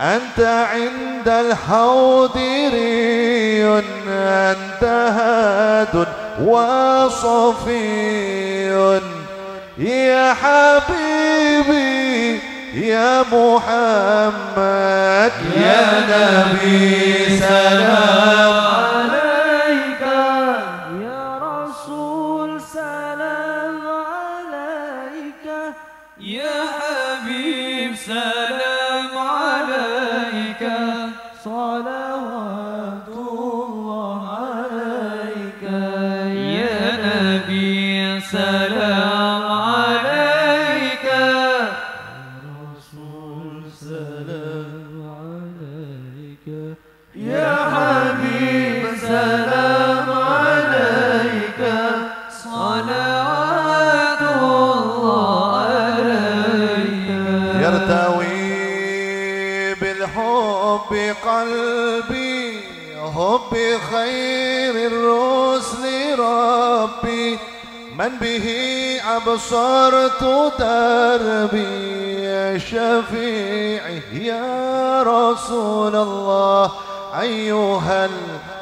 أنت عند الحوض ري أنت هاد وصفي يا حبيبي يا محمد يا نبي سلام. عليك ربي من به أبصرت دربي يا شفيعي يا رسول الله أيها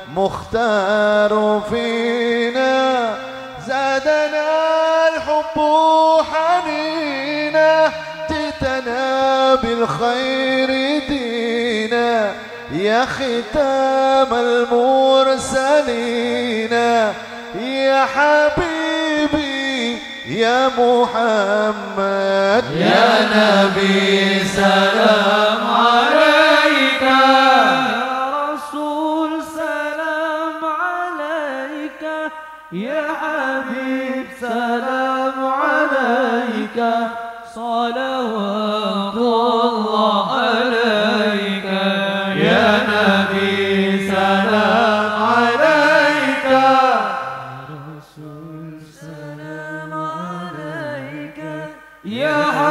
المختار فينا زادنا الحب حنينا جئتنا بالخير دينا يا ختام المرسلين. يا حبيبي يا محمد. يا نبي سلام عليك. يا رسول سلام عليك. يا حبيب سلام عليك. صلوات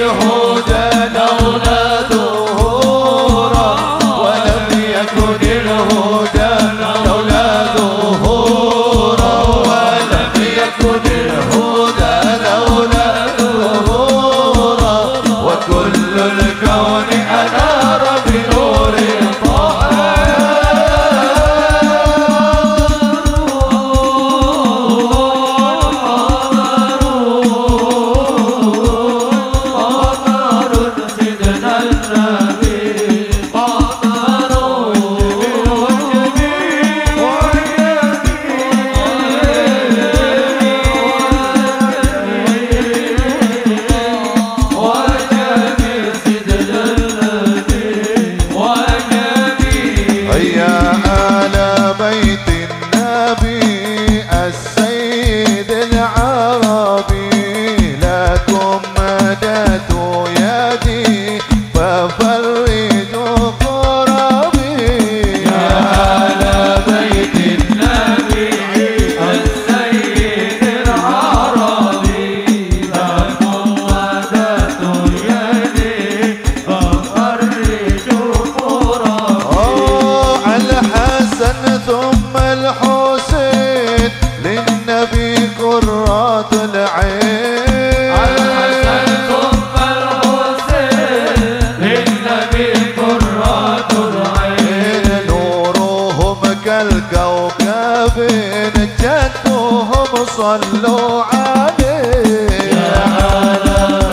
your home. كالكوكب جدهم صلوا عليه. على بيت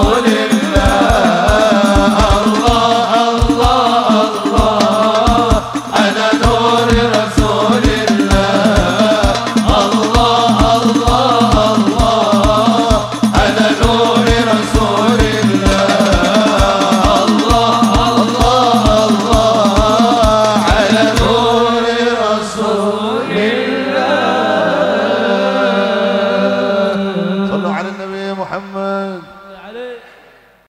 رسول